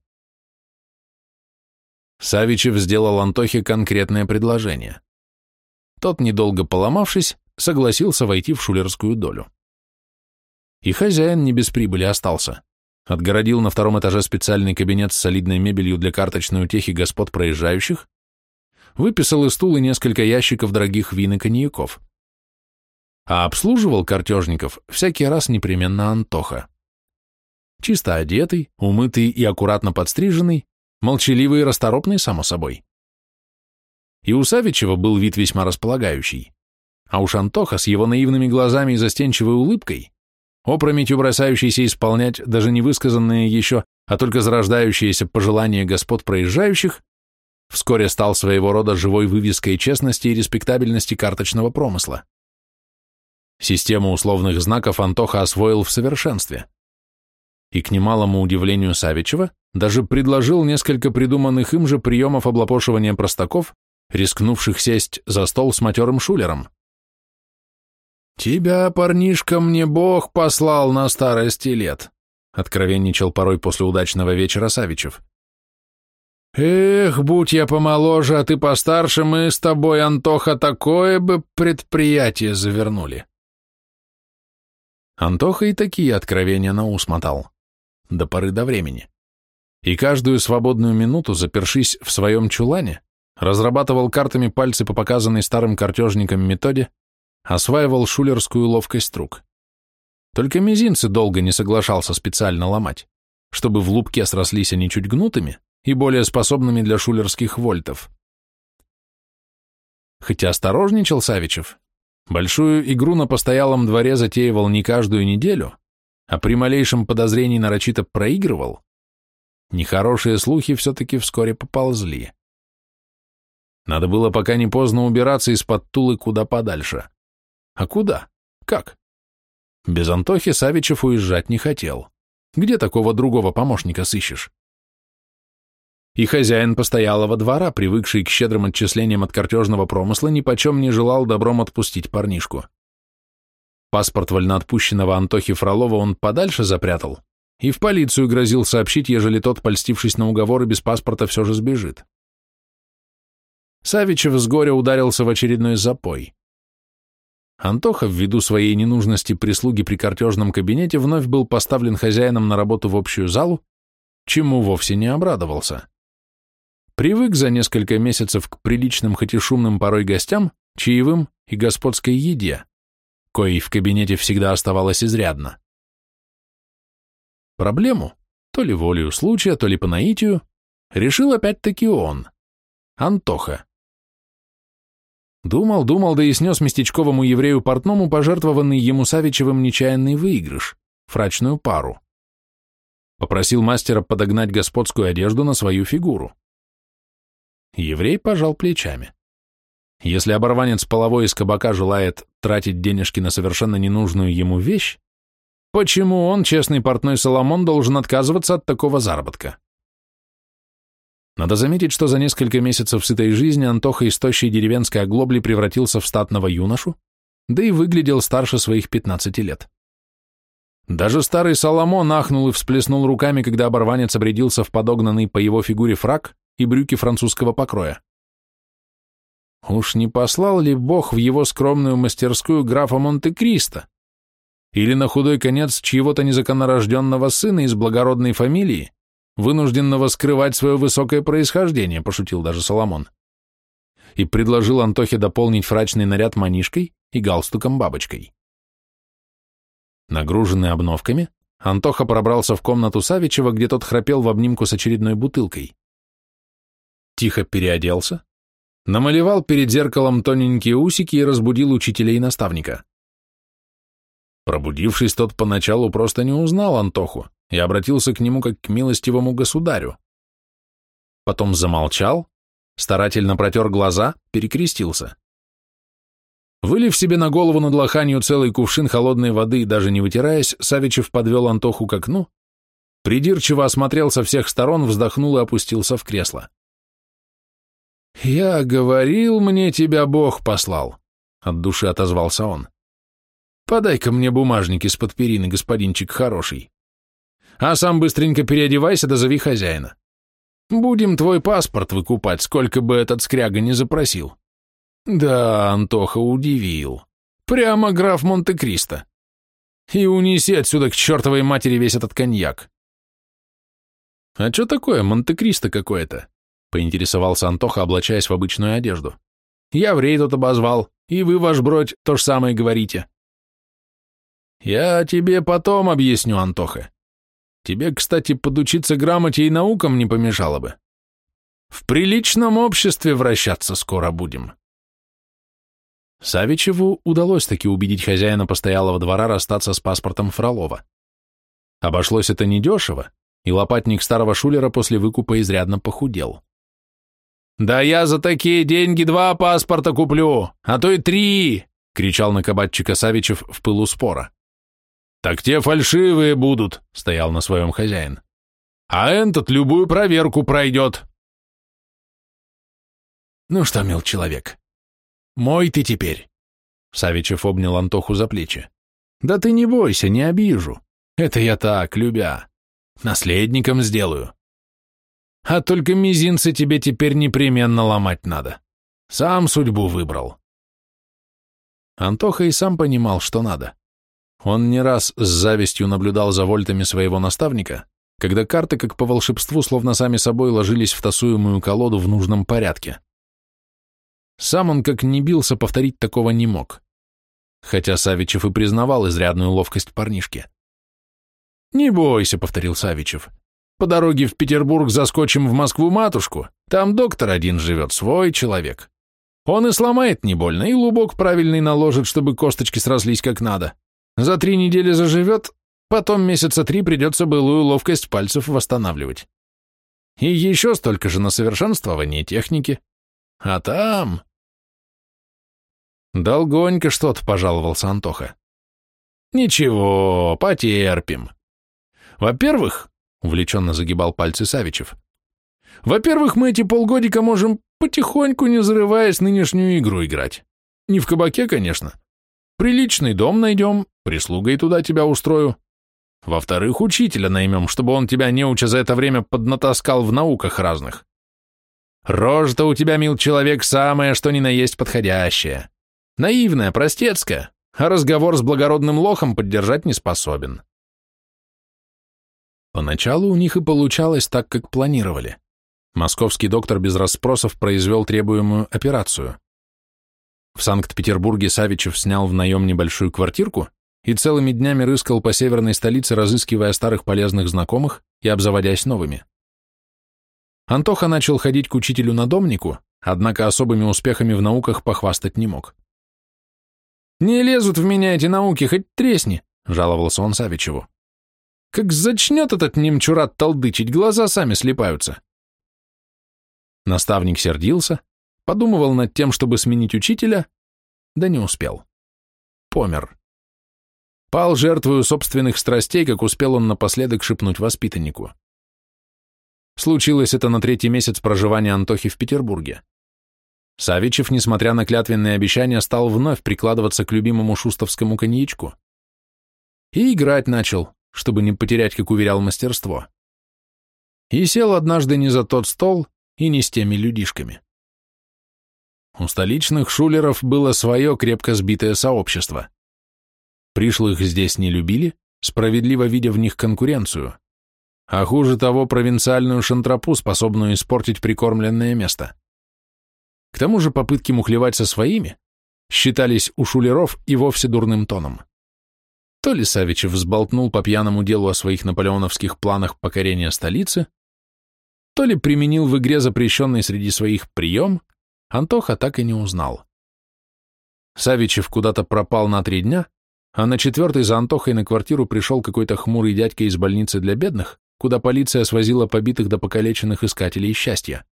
Савичев сделал Антохе конкретное предложение. Тот, недолго поломавшись, согласился войти в шулерскую долю. И хозяин не без прибыли остался. Отгородил на втором этаже специальный кабинет с солидной мебелью для карточной утехи господ проезжающих, выписал из стула несколько ящиков дорогих вин и коньяков. А обслуживал картежников всякий раз непременно Антоха. Чисто одетый, умытый и аккуратно подстриженный, молчаливый и расторопный, само собой. И у Савичева был вид весьма располагающий. А уж Антоха с его наивными глазами и застенчивой улыбкой, опрометью бросающийся исполнять даже не высказанные еще, а только зарождающиеся пожелания господ проезжающих, вскоре стал своего рода живой вывеской честности и респектабельности карточного промысла. Систему условных знаков Антоха освоил в совершенстве. И к немалому удивлению Савичева даже предложил несколько придуманных им же приемов облапошивания простаков, рискнувших сесть за стол с матерым шулером. «Тебя, парнишка, мне Бог послал на старости лет», — откровенничал порой после удачного вечера Савичев. «Эх, будь я помоложе, а ты постарше, мы с тобой, Антоха, такое бы предприятие завернули». Антоха и такие откровения на ус мотал. До поры до времени и каждую свободную минуту, запершись в своем чулане, разрабатывал картами пальцы по показанной старым картежникам методе, осваивал шулерскую ловкость рук. Только мизинцы долго не соглашался специально ломать, чтобы в лупке срослись они чуть гнутыми и более способными для шулерских вольтов. Хотя осторожничал Савичев, большую игру на постоялом дворе затеивал не каждую неделю, а при малейшем подозрении нарочито проигрывал, Нехорошие слухи все-таки вскоре поползли. Надо было пока не поздно убираться из-под Тулы куда подальше. А куда? Как? Без Антохи Савичев уезжать не хотел. Где такого другого помощника сыщешь? И хозяин постоялого двора, привыкший к щедрым отчислениям от картежного промысла, нипочем не желал добром отпустить парнишку. Паспорт вольноотпущенного Антохи Фролова он подальше запрятал, и в полицию грозил сообщить, ежели тот, польстившись на уговоры, без паспорта все же сбежит. Савичев с горя ударился в очередной запой. Антоха, ввиду своей ненужности прислуги при картежном кабинете, вновь был поставлен хозяином на работу в общую залу, чему вовсе не обрадовался. Привык за несколько месяцев к приличным, хоть и шумным порой гостям, чаевым и господской еде, коей в кабинете всегда оставалось изрядно. Проблему, то ли волею случая, то ли по наитию, решил опять-таки он, Антоха. Думал, думал, да и снес местечковому еврею-портному пожертвованный ему Савичевым нечаянный выигрыш, фрачную пару. Попросил мастера подогнать господскую одежду на свою фигуру. Еврей пожал плечами. Если оборванец половой из кабака желает тратить денежки на совершенно ненужную ему вещь, Почему он, честный портной Соломон, должен отказываться от такого заработка? Надо заметить, что за несколько месяцев сытой жизни Антоха из тощей деревенской оглобли превратился в статного юношу, да и выглядел старше своих 15 лет. Даже старый Соломон ахнул и всплеснул руками, когда оборванец обрядился в подогнанный по его фигуре фраг и брюки французского покроя. Уж не послал ли Бог в его скромную мастерскую графа Монте-Кристо? или на худой конец чьего-то незаконнорожденного сына из благородной фамилии, вынужденного скрывать свое высокое происхождение, пошутил даже Соломон. И предложил Антохе дополнить фрачный наряд манишкой и галстуком-бабочкой. Нагруженный обновками, Антоха пробрался в комнату Савичева, где тот храпел в обнимку с очередной бутылкой. Тихо переоделся, намалевал перед зеркалом тоненькие усики и разбудил учителя и наставника. Пробудившись, тот поначалу просто не узнал Антоху и обратился к нему как к милостивому государю. Потом замолчал, старательно протер глаза, перекрестился. Вылив себе на голову над лоханью целый кувшин холодной воды и даже не вытираясь, Савичев подвел Антоху к окну Придирчиво осмотрел со всех сторон, вздохнул и опустился в кресло. «Я говорил, мне тебя Бог послал», — от души отозвался он. «Подай-ка мне бумажник из-под перины, господинчик хороший. А сам быстренько переодевайся, да зови хозяина. Будем твой паспорт выкупать, сколько бы этот скряга не запросил». Да, Антоха удивил. Прямо граф Монте-Кристо. И унеси отсюда к чертовой матери весь этот коньяк. А что такое Монте-Кристо какое-то? Поинтересовался Антоха, облачаясь в обычную одежду. Я в тут обозвал, и вы, ваш бродь, то же самое говорите. Я тебе потом объясню, Антоха. Тебе, кстати, подучиться грамоте и наукам не помешало бы. В приличном обществе вращаться скоро будем. Савичеву удалось таки убедить хозяина постоялого двора расстаться с паспортом Фролова. Обошлось это недешево, и лопатник старого шулера после выкупа изрядно похудел. «Да я за такие деньги два паспорта куплю, а то и три!» — кричал на кабатчика Савичев в пылу спора. «Так те фальшивые будут», — стоял на своем хозяин. «А этот любую проверку пройдет». «Ну что, мил человек, мой ты теперь!» Савичев обнял Антоху за плечи. «Да ты не бойся, не обижу. Это я так, любя. Наследником сделаю. А только мизинцы тебе теперь непременно ломать надо. Сам судьбу выбрал». Антоха и сам понимал, что надо. Он не раз с завистью наблюдал за вольтами своего наставника, когда карты, как по волшебству, словно сами собой ложились в тасуемую колоду в нужном порядке. Сам он, как не бился, повторить такого не мог. Хотя Савичев и признавал изрядную ловкость парнишки. «Не бойся», — повторил Савичев. «По дороге в Петербург заскочим в Москву-матушку. Там доктор один живет, свой человек. Он и сломает не больно, и лубок правильный наложит, чтобы косточки срослись как надо. За три недели заживет, потом месяца три придется былую ловкость пальцев восстанавливать. И еще столько же на совершенствование техники. А там... Долгонько что-то пожаловался Антоха. Ничего, потерпим. Во-первых, увлеченно загибал пальцы Савичев, во-первых, мы эти полгодика можем потихоньку, не зарываясь, нынешнюю игру играть. Не в кабаке, конечно. Приличный дом найдем, прислугой туда тебя устрою. Во-вторых, учителя наймем, чтобы он тебя, неуча за это время, поднатаскал в науках разных. Рожа-то у тебя, мил человек, самая, что ни на есть подходящая. Наивная, простецкая, а разговор с благородным лохом поддержать не способен. Поначалу у них и получалось так, как планировали. Московский доктор без расспросов произвел требуемую операцию. В Санкт-Петербурге Савичев снял в наем небольшую квартирку и целыми днями рыскал по северной столице, разыскивая старых полезных знакомых и обзаводясь новыми. Антоха начал ходить к учителю-надомнику, однако особыми успехами в науках похвастать не мог. «Не лезут в меня эти науки, хоть тресни», — жаловался он Савичеву. «Как зачнет этот немчурат толдычить, глаза сами слепаются». Наставник сердился, подумывал над тем, чтобы сменить учителя, да не успел. Помер. Пал жертвою собственных страстей, как успел он напоследок шепнуть воспитаннику. Случилось это на третий месяц проживания Антохи в Петербурге. Савичев, несмотря на клятвенные обещания, стал вновь прикладываться к любимому шустовскому коньячку. И играть начал, чтобы не потерять, как уверял, мастерство. И сел однажды не за тот стол и не с теми людишками. У столичных шулеров было свое крепко сбитое сообщество. Пришлых здесь не любили, справедливо видя в них конкуренцию а хуже того провинциальную шантропу, способную испортить прикормленное место. К тому же попытки мухлевать со своими считались у шулеров и вовсе дурным тоном. То ли Савичев взболтнул по пьяному делу о своих наполеоновских планах покорения столицы, то ли применил в игре запрещенный среди своих прием, Антоха так и не узнал. Савичев куда-то пропал на три дня, а на четвертый за Антохой на квартиру пришел какой-то хмурый дядька из больницы для бедных, куда полиция свозила побитых до покалеченных искателей счастья.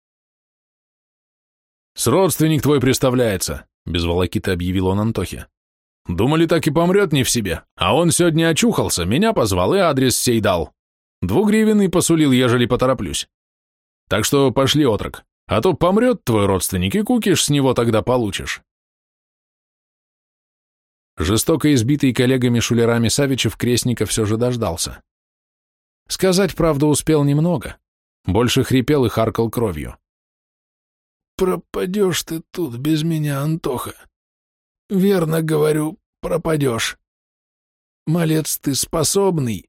«С родственник твой представляется», — без волокиты объявил он Антохе. «Думали, так и помрет не в себе, а он сегодня очухался, меня позвал и адрес сей дал. Двугривенный посулил, ежели потороплюсь. Так что пошли, отрок, а то помрет твой родственник, и кукиш с него тогда получишь. Жестоко избитый коллегами-шулерами Савичев Крестника все же дождался. Сказать правду успел немного, больше хрипел и харкал кровью. «Пропадешь ты тут без меня, Антоха. Верно говорю, пропадешь. Малец ты способный,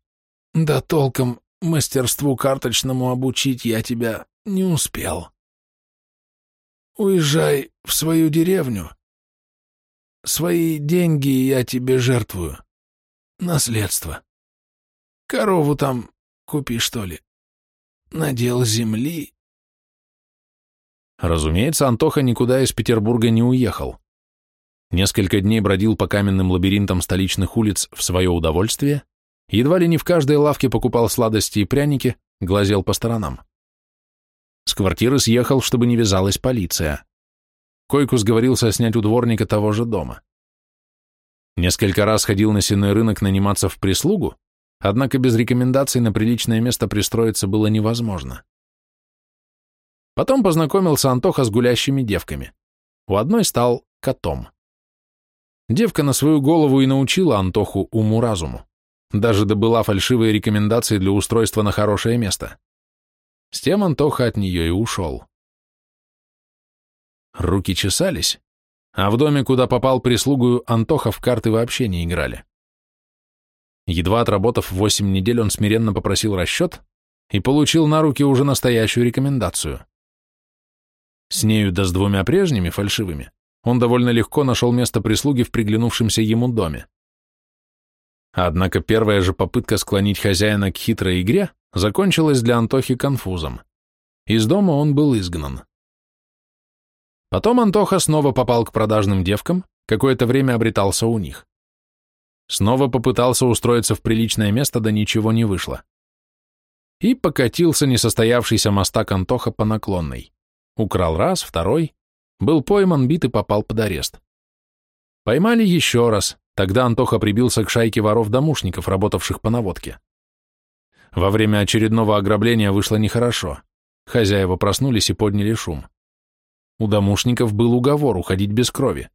да толком мастерству карточному обучить я тебя не успел. Уезжай в свою деревню. Свои деньги я тебе жертвую. Наследство. Корову там купи, что ли. Надел земли. Разумеется, Антоха никуда из Петербурга не уехал. Несколько дней бродил по каменным лабиринтам столичных улиц в свое удовольствие, едва ли не в каждой лавке покупал сладости и пряники, глазел по сторонам. С квартиры съехал, чтобы не вязалась полиция. Койку сговорился снять у дворника того же дома. Несколько раз ходил на сенной рынок наниматься в прислугу, однако без рекомендаций на приличное место пристроиться было невозможно. Потом познакомился Антоха с гулящими девками. У одной стал котом. Девка на свою голову и научила Антоху уму-разуму. Даже добыла фальшивые рекомендации для устройства на хорошее место. С тем Антоха от нее и ушел. Руки чесались, а в доме, куда попал прислугу, Антоха в карты вообще не играли. Едва отработав восемь недель, он смиренно попросил расчет и получил на руки уже настоящую рекомендацию. С нею да с двумя прежними, фальшивыми, он довольно легко нашел место прислуги в приглянувшемся ему доме. Однако первая же попытка склонить хозяина к хитрой игре закончилась для Антохи конфузом. Из дома он был изгнан. Потом Антоха снова попал к продажным девкам, какое-то время обретался у них. Снова попытался устроиться в приличное место, да ничего не вышло. И покатился несостоявшийся мостак Антоха по наклонной. Украл раз, второй, был пойман, бит и попал под арест. Поймали еще раз, тогда Антоха прибился к шайке воров-домушников, работавших по наводке. Во время очередного ограбления вышло нехорошо. Хозяева проснулись и подняли шум. У домушников был уговор уходить без крови.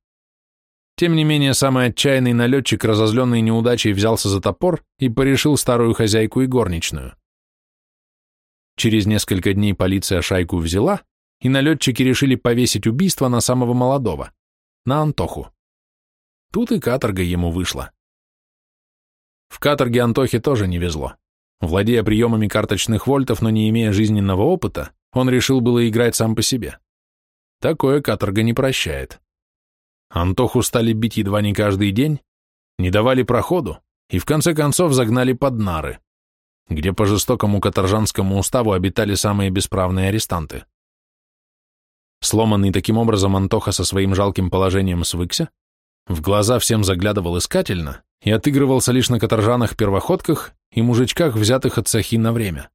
Тем не менее, самый отчаянный налетчик, разозленный неудачей, взялся за топор и порешил старую хозяйку и горничную. Через несколько дней полиция шайку взяла, и налетчики решили повесить убийство на самого молодого, на Антоху. Тут и каторга ему вышла. В каторге Антохе тоже не везло. Владея приемами карточных вольтов, но не имея жизненного опыта, он решил было играть сам по себе. Такое каторга не прощает. Антоху стали бить едва не каждый день, не давали проходу и в конце концов загнали под нары, где по жестокому каторжанскому уставу обитали самые бесправные арестанты. Сломанный таким образом Антоха со своим жалким положением свыкся, в глаза всем заглядывал искательно и отыгрывался лишь на каторжанах-первоходках и мужичках, взятых от сахи на время.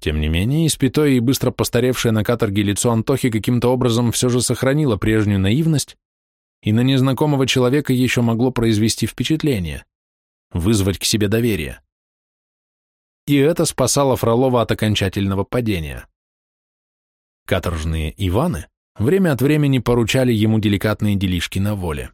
Тем не менее, испятое и быстро постаревшее на каторге лицо Антохи каким-то образом все же сохранило прежнюю наивность, и на незнакомого человека еще могло произвести впечатление, вызвать к себе доверие. И это спасало Фролова от окончательного падения. Каторжные Иваны время от времени поручали ему деликатные делишки на воле.